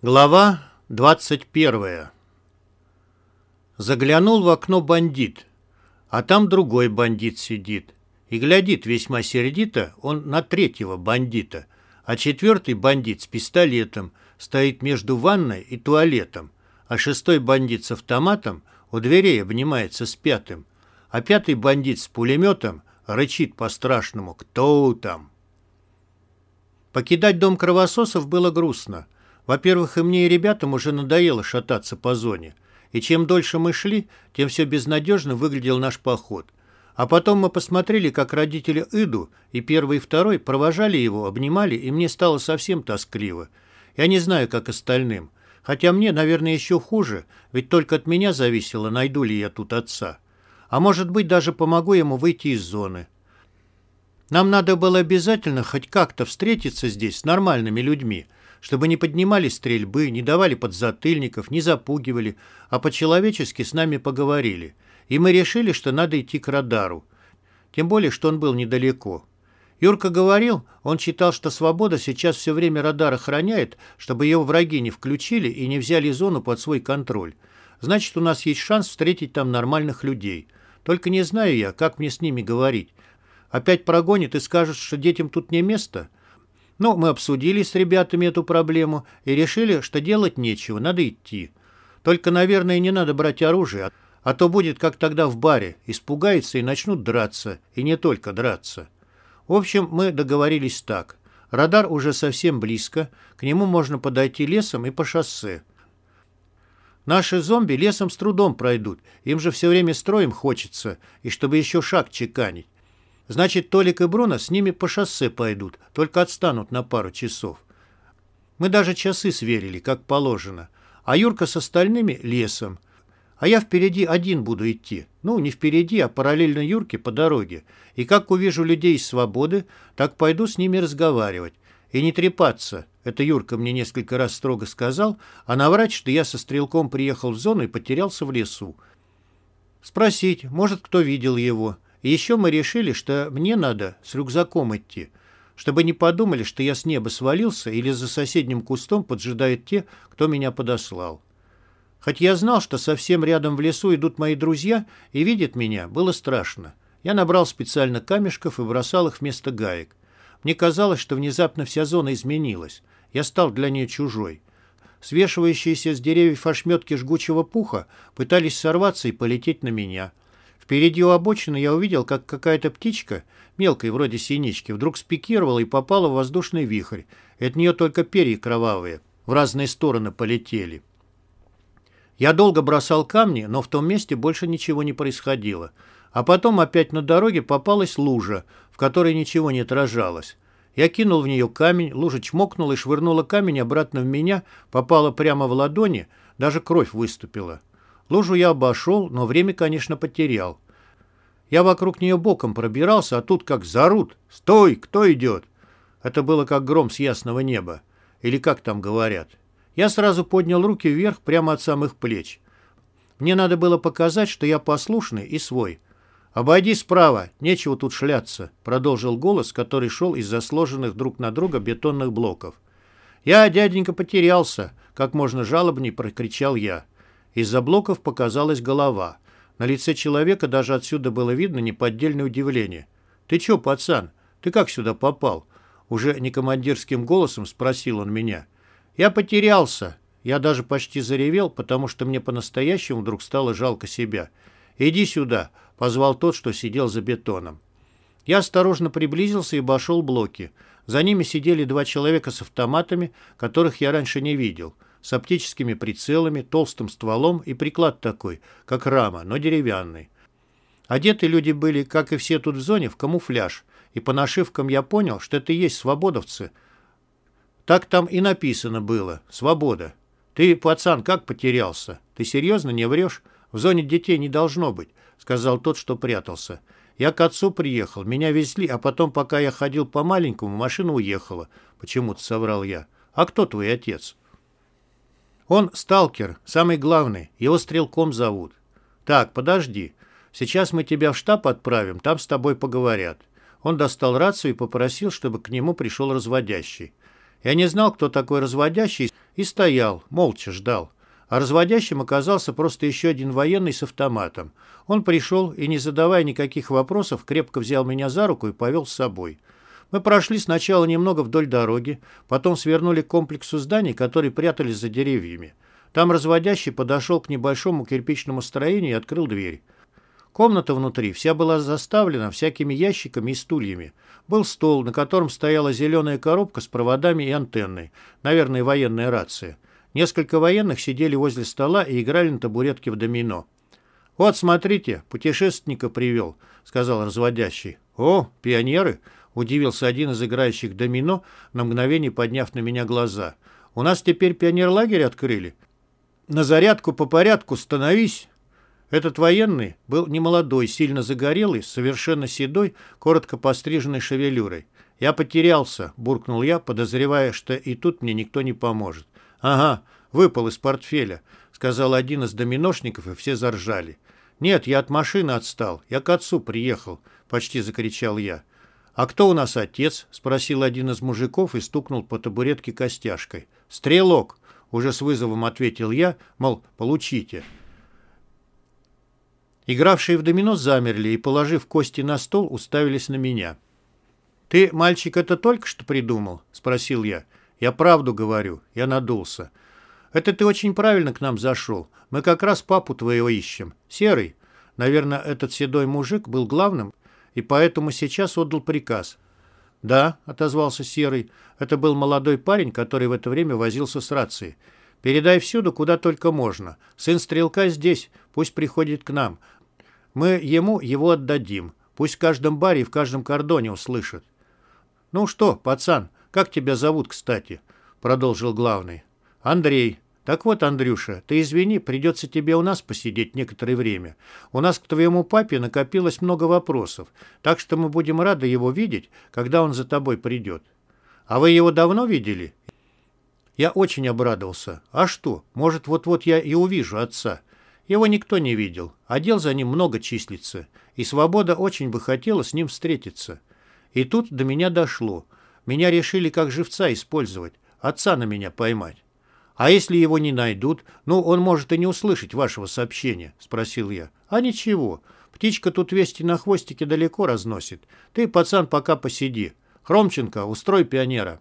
Глава 21 Заглянул в окно бандит, а там другой бандит сидит. И глядит весьма сердито он на третьего бандита, а четвертый бандит с пистолетом стоит между ванной и туалетом, а шестой бандит с автоматом у дверей обнимается с пятым, а пятый бандит с пулеметом рычит по-страшному «Кто там?». Покидать дом кровососов было грустно – во-первых, и мне, и ребятам уже надоело шататься по зоне. И чем дольше мы шли, тем все безнадежно выглядел наш поход. А потом мы посмотрели, как родители Иду, и первый, и второй, провожали его, обнимали, и мне стало совсем тоскливо. Я не знаю, как остальным. Хотя мне, наверное, еще хуже, ведь только от меня зависело, найду ли я тут отца. А может быть, даже помогу ему выйти из зоны. Нам надо было обязательно хоть как-то встретиться здесь с нормальными людьми – чтобы не поднимали стрельбы, не давали подзатыльников, не запугивали, а по-человечески с нами поговорили. И мы решили, что надо идти к радару. Тем более, что он был недалеко. Юрка говорил, он считал, что «Свобода» сейчас все время радар охраняет, чтобы его враги не включили и не взяли зону под свой контроль. Значит, у нас есть шанс встретить там нормальных людей. Только не знаю я, как мне с ними говорить. Опять прогонит и скажут, что детям тут не место – но мы обсудили с ребятами эту проблему и решили, что делать нечего, надо идти. Только, наверное, не надо брать оружие, а то будет как тогда в баре, испугаются и начнут драться, и не только драться. В общем, мы договорились так. Радар уже совсем близко, к нему можно подойти лесом и по шоссе. Наши зомби лесом с трудом пройдут, им же все время строем хочется, и чтобы еще шаг чеканить. Значит, Толик и Бруно с ними по шоссе пойдут, только отстанут на пару часов. Мы даже часы сверили, как положено. А Юрка с остальными — лесом. А я впереди один буду идти. Ну, не впереди, а параллельно Юрке по дороге. И как увижу людей из свободы, так пойду с ними разговаривать. И не трепаться. Это Юрка мне несколько раз строго сказал, а наврать, что я со стрелком приехал в зону и потерялся в лесу. Спросить, может, кто видел его. Еще мы решили, что мне надо с рюкзаком идти, чтобы не подумали, что я с неба свалился или за соседним кустом поджидают те, кто меня подослал. Хоть я знал, что совсем рядом в лесу идут мои друзья и видят меня, было страшно. Я набрал специально камешков и бросал их вместо гаек. Мне казалось, что внезапно вся зона изменилась. Я стал для нее чужой. Свешивающиеся с деревьев ошметки жгучего пуха пытались сорваться и полететь на меня – Впереди у обочины я увидел, как какая-то птичка, мелкой вроде синички, вдруг спикировала и попала в воздушный вихрь. От нее только перья кровавые в разные стороны полетели. Я долго бросал камни, но в том месте больше ничего не происходило. А потом опять на дороге попалась лужа, в которой ничего не отражалось. Я кинул в нее камень, лужа чмокнула и швырнула камень обратно в меня, попала прямо в ладони, даже кровь выступила. Лужу я обошел, но время, конечно, потерял. Я вокруг нее боком пробирался, а тут как зарут. «Стой! Кто идет?» Это было как гром с ясного неба. Или как там говорят. Я сразу поднял руки вверх прямо от самых плеч. Мне надо было показать, что я послушный и свой. «Обойди справа, нечего тут шляться», — продолжил голос, который шел из-за сложенных друг на друга бетонных блоков. «Я, дяденька, потерялся», — как можно жалобней прокричал я. Из-за блоков показалась голова. На лице человека даже отсюда было видно неподдельное удивление. «Ты чё, пацан? Ты как сюда попал?» Уже не командирским голосом спросил он меня. «Я потерялся». Я даже почти заревел, потому что мне по-настоящему вдруг стало жалко себя. «Иди сюда», — позвал тот, что сидел за бетоном. Я осторожно приблизился и обошел блоки. За ними сидели два человека с автоматами, которых я раньше не видел — с оптическими прицелами, толстым стволом и приклад такой, как рама, но деревянный. Одеты люди были, как и все тут в зоне, в камуфляж, и по нашивкам я понял, что это и есть свободовцы. Так там и написано было «Свобода». «Ты, пацан, как потерялся? Ты серьезно не врешь? В зоне детей не должно быть», — сказал тот, что прятался. «Я к отцу приехал, меня везли, а потом, пока я ходил по-маленькому, машина уехала», — почему-то соврал я. «А кто твой отец?» Он сталкер, самый главный, его стрелком зовут. Так, подожди. Сейчас мы тебя в штаб отправим, там с тобой поговорят. Он достал рацию и попросил, чтобы к нему пришел разводящий. Я не знал, кто такой разводящий, и стоял, молча ждал. А разводящим оказался просто еще один военный с автоматом. Он пришел и, не задавая никаких вопросов, крепко взял меня за руку и повел с собой. Мы прошли сначала немного вдоль дороги, потом свернули к комплексу зданий, которые прятались за деревьями. Там разводящий подошел к небольшому кирпичному строению и открыл дверь. Комната внутри вся была заставлена всякими ящиками и стульями. Был стол, на котором стояла зеленая коробка с проводами и антенной, наверное, военная рация. Несколько военных сидели возле стола и играли на табуретке в домино. «Вот, смотрите, путешественника привел», — сказал разводящий. «О, пионеры!» — удивился один из играющих домино, на мгновение подняв на меня глаза. «У нас теперь пионерлагерь открыли. На зарядку по порядку становись!» Этот военный был немолодой, сильно загорелый, совершенно седой, коротко постриженной шевелюрой. «Я потерялся», — буркнул я, подозревая, что и тут мне никто не поможет. «Ага, выпал из портфеля», — сказал один из доминошников, и все заржали. «Нет, я от машины отстал. Я к отцу приехал», — почти закричал я. «А кто у нас отец?» — спросил один из мужиков и стукнул по табуретке костяшкой. «Стрелок», — уже с вызовом ответил я, мол, получите. Игравшие в домино замерли и, положив кости на стол, уставились на меня. «Ты, мальчик, это только что придумал?» — спросил я. «Я правду говорю». Я надулся. «Это ты очень правильно к нам зашел. Мы как раз папу твоего ищем. Серый». Наверное, этот седой мужик был главным, и поэтому сейчас отдал приказ. «Да», — отозвался Серый. Это был молодой парень, который в это время возился с рацией. «Передай всюду, куда только можно. Сын стрелка здесь. Пусть приходит к нам. Мы ему его отдадим. Пусть в каждом баре и в каждом кордоне услышат». «Ну что, пацан, как тебя зовут, кстати?» — продолжил главный. «Андрей. Так вот, Андрюша, ты извини, придется тебе у нас посидеть некоторое время. У нас к твоему папе накопилось много вопросов, так что мы будем рады его видеть, когда он за тобой придет. А вы его давно видели?» Я очень обрадовался. А что, может, вот-вот я и увижу отца. Его никто не видел, а дел за ним много числится, и Свобода очень бы хотела с ним встретиться. И тут до меня дошло. Меня решили как живца использовать, отца на меня поймать. «А если его не найдут? Ну, он может и не услышать вашего сообщения», — спросил я. «А ничего. Птичка тут вести на хвостике далеко разносит. Ты, пацан, пока посиди. Хромченко, устрой пионера».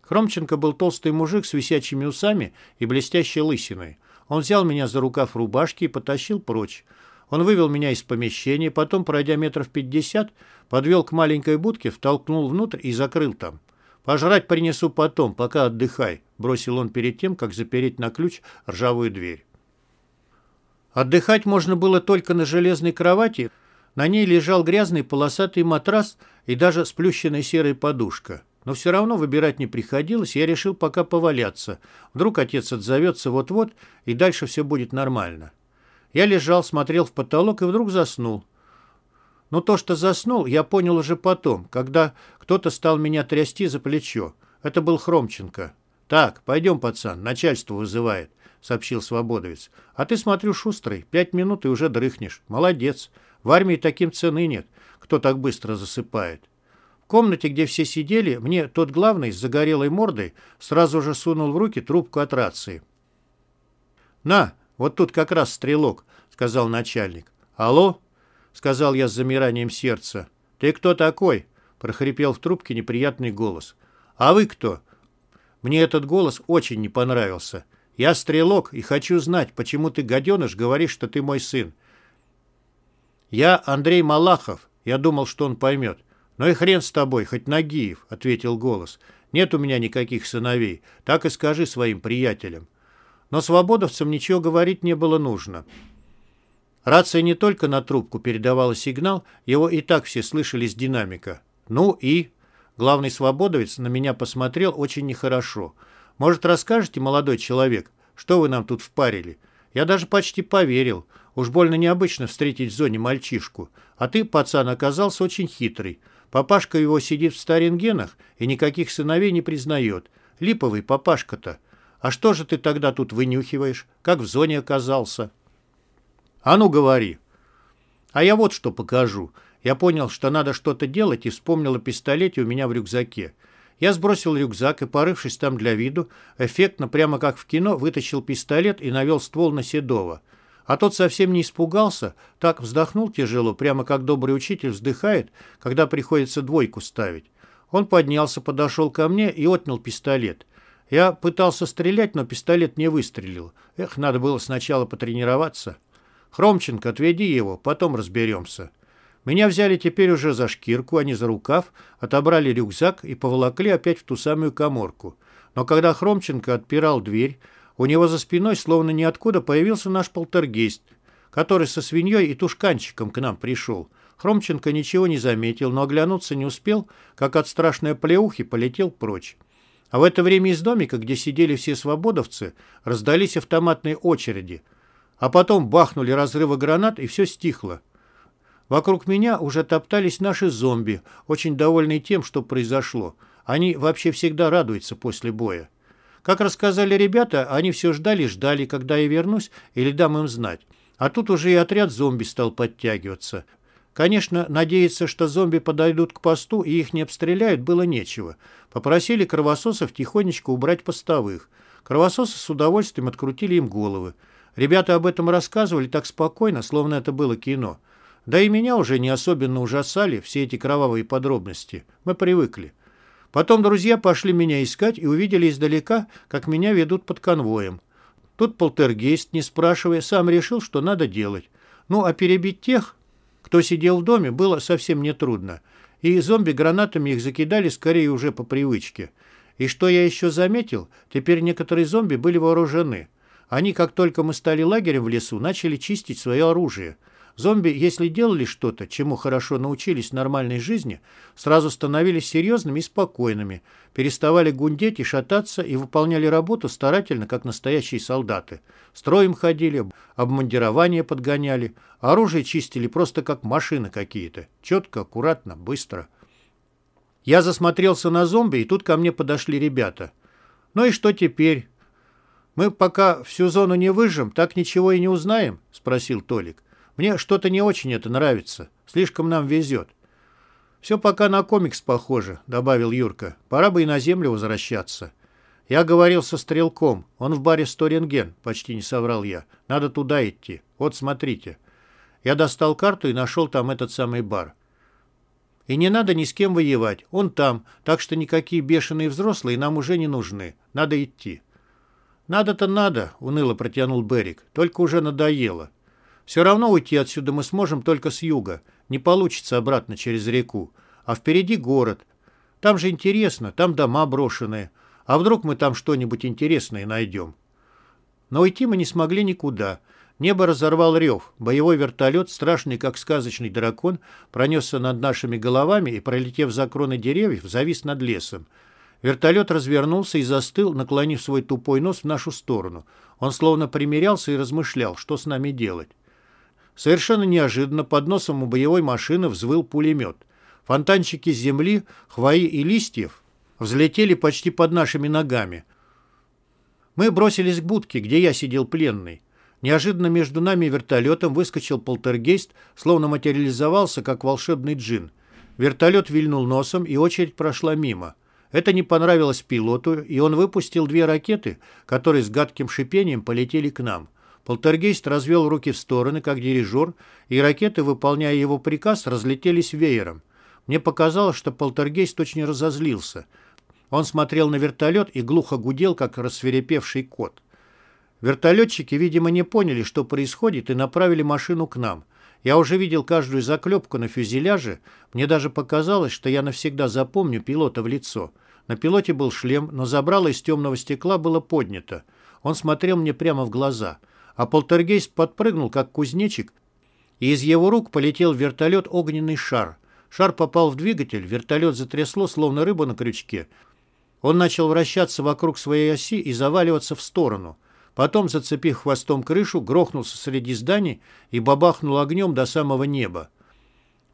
Хромченко был толстый мужик с висячими усами и блестящей лысиной. Он взял меня за рукав рубашки и потащил прочь. Он вывел меня из помещения, потом, пройдя метров пятьдесят, подвел к маленькой будке, втолкнул внутрь и закрыл там. «Пожрать принесу потом, пока отдыхай», — бросил он перед тем, как запереть на ключ ржавую дверь. Отдыхать можно было только на железной кровати. На ней лежал грязный полосатый матрас и даже сплющенная серая подушка. Но все равно выбирать не приходилось, я решил пока поваляться. Вдруг отец отзовется вот-вот, и дальше все будет нормально. Я лежал, смотрел в потолок и вдруг заснул. Но то, что заснул, я понял уже потом, когда кто-то стал меня трясти за плечо. Это был Хромченко. «Так, пойдем, пацан, начальство вызывает», — сообщил Свободовец. «А ты, смотрю, шустрый. Пять минут и уже дрыхнешь. Молодец. В армии таким цены нет, кто так быстро засыпает». В комнате, где все сидели, мне тот главный с загорелой мордой сразу же сунул в руки трубку от рации. «На, вот тут как раз стрелок», — сказал начальник. «Алло?» — сказал я с замиранием сердца. «Ты кто такой?» — прохрипел в трубке неприятный голос. «А вы кто?» Мне этот голос очень не понравился. «Я стрелок и хочу знать, почему ты, гаденыш, говоришь, что ты мой сын». «Я Андрей Малахов». Я думал, что он поймет. «Ну и хрен с тобой, хоть Нагиев», — ответил голос. «Нет у меня никаких сыновей. Так и скажи своим приятелям». Но свободовцам ничего говорить не было нужно. Рация не только на трубку передавала сигнал, его и так все слышали с динамика. «Ну и?» Главный свободовец на меня посмотрел очень нехорошо. «Может, расскажете, молодой человек, что вы нам тут впарили?» Я даже почти поверил. Уж больно необычно встретить в зоне мальчишку. А ты, пацан, оказался очень хитрый. Папашка его сидит в старингенах и никаких сыновей не признает. Липовый папашка-то. А что же ты тогда тут вынюхиваешь? Как в зоне оказался?» «А ну, говори!» «А я вот что покажу». Я понял, что надо что-то делать, и вспомнил о пистолете у меня в рюкзаке. Я сбросил рюкзак и, порывшись там для виду, эффектно, прямо как в кино, вытащил пистолет и навел ствол на Седова. А тот совсем не испугался, так вздохнул тяжело, прямо как добрый учитель вздыхает, когда приходится двойку ставить. Он поднялся, подошел ко мне и отнял пистолет. Я пытался стрелять, но пистолет не выстрелил. Эх, надо было сначала потренироваться. «Хромченко, отведи его, потом разберемся». Меня взяли теперь уже за шкирку, а не за рукав, отобрали рюкзак и поволокли опять в ту самую коморку. Но когда Хромченко отпирал дверь, у него за спиной словно ниоткуда появился наш полтергейст, который со свиньей и тушканчиком к нам пришел. Хромченко ничего не заметил, но оглянуться не успел, как от страшной плеухи полетел прочь. А в это время из домика, где сидели все свободовцы, раздались автоматные очереди. А потом бахнули разрывы гранат, и все стихло. Вокруг меня уже топтались наши зомби, очень довольные тем, что произошло. Они вообще всегда радуются после боя. Как рассказали ребята, они все ждали-ждали, когда я вернусь или дам им знать. А тут уже и отряд зомби стал подтягиваться. Конечно, надеяться, что зомби подойдут к посту и их не обстреляют, было нечего. Попросили кровососов тихонечко убрать постовых. Кровососы с удовольствием открутили им головы. Ребята об этом рассказывали так спокойно, словно это было кино. Да и меня уже не особенно ужасали все эти кровавые подробности. Мы привыкли. Потом друзья пошли меня искать и увидели издалека, как меня ведут под конвоем. Тут полтергейст, не спрашивая, сам решил, что надо делать. Ну, а перебить тех, кто сидел в доме, было совсем нетрудно. И зомби гранатами их закидали скорее уже по привычке. И что я еще заметил, теперь некоторые зомби были вооружены. Они, как только мы стали лагерем в лесу, начали чистить свое оружие – Зомби, если делали что-то, чему хорошо научились в нормальной жизни, сразу становились серьезными и спокойными, переставали гундеть и шататься и выполняли работу старательно, как настоящие солдаты. Строем ходили, обмундирование подгоняли, оружие чистили просто как машины какие-то. Четко, аккуратно, быстро. Я засмотрелся на зомби, и тут ко мне подошли ребята. «Ну и что теперь?» «Мы пока всю зону не выжжем, так ничего и не узнаем?» – спросил Толик. Мне что-то не очень это нравится. Слишком нам везет. «Все пока на комикс похоже», — добавил Юрка. «Пора бы и на землю возвращаться». «Я говорил со стрелком. Он в баре «Сторинген», — почти не соврал я. «Надо туда идти. Вот, смотрите». Я достал карту и нашел там этот самый бар. И не надо ни с кем воевать. Он там, так что никакие бешеные взрослые нам уже не нужны. Надо идти. «Надо-то надо», — уныло протянул Берик. «Только уже надоело. Все равно уйти отсюда мы сможем только с юга. Не получится обратно через реку. А впереди город. Там же интересно, там дома брошенные. А вдруг мы там что-нибудь интересное найдем? Но уйти мы не смогли никуда. Небо разорвал рев. Боевой вертолет, страшный как сказочный дракон, пронесся над нашими головами и, пролетев за кроны деревьев, завис над лесом. Вертолет развернулся и застыл, наклонив свой тупой нос в нашу сторону. Он словно примерялся и размышлял, что с нами делать. Совершенно неожиданно под носом у боевой машины взвыл пулемет. Фонтанчики земли, хвои и листьев взлетели почти под нашими ногами. Мы бросились к будке, где я сидел пленный. Неожиданно между нами и вертолетом выскочил полтергейст, словно материализовался, как волшебный джин. Вертолет вильнул носом, и очередь прошла мимо. Это не понравилось пилоту, и он выпустил две ракеты, которые с гадким шипением полетели к нам. Полтергейст развел руки в стороны, как дирижер, и ракеты, выполняя его приказ, разлетелись веером. Мне показалось, что полтергейст очень разозлился. Он смотрел на вертолет и глухо гудел, как рассверепевший кот. Вертолетчики, видимо, не поняли, что происходит, и направили машину к нам. Я уже видел каждую заклепку на фюзеляже. Мне даже показалось, что я навсегда запомню пилота в лицо. На пилоте был шлем, но забрало из темного стекла было поднято. Он смотрел мне прямо в глаза — а полтергейст подпрыгнул, как кузнечик, и из его рук полетел в вертолет огненный шар. Шар попал в двигатель, вертолет затрясло, словно рыба на крючке. Он начал вращаться вокруг своей оси и заваливаться в сторону. Потом, зацепив хвостом крышу, грохнулся среди зданий и бабахнул огнем до самого неба.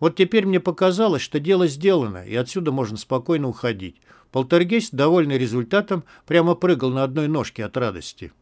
Вот теперь мне показалось, что дело сделано, и отсюда можно спокойно уходить. Полтергейст, довольный результатом, прямо прыгал на одной ножке от радости.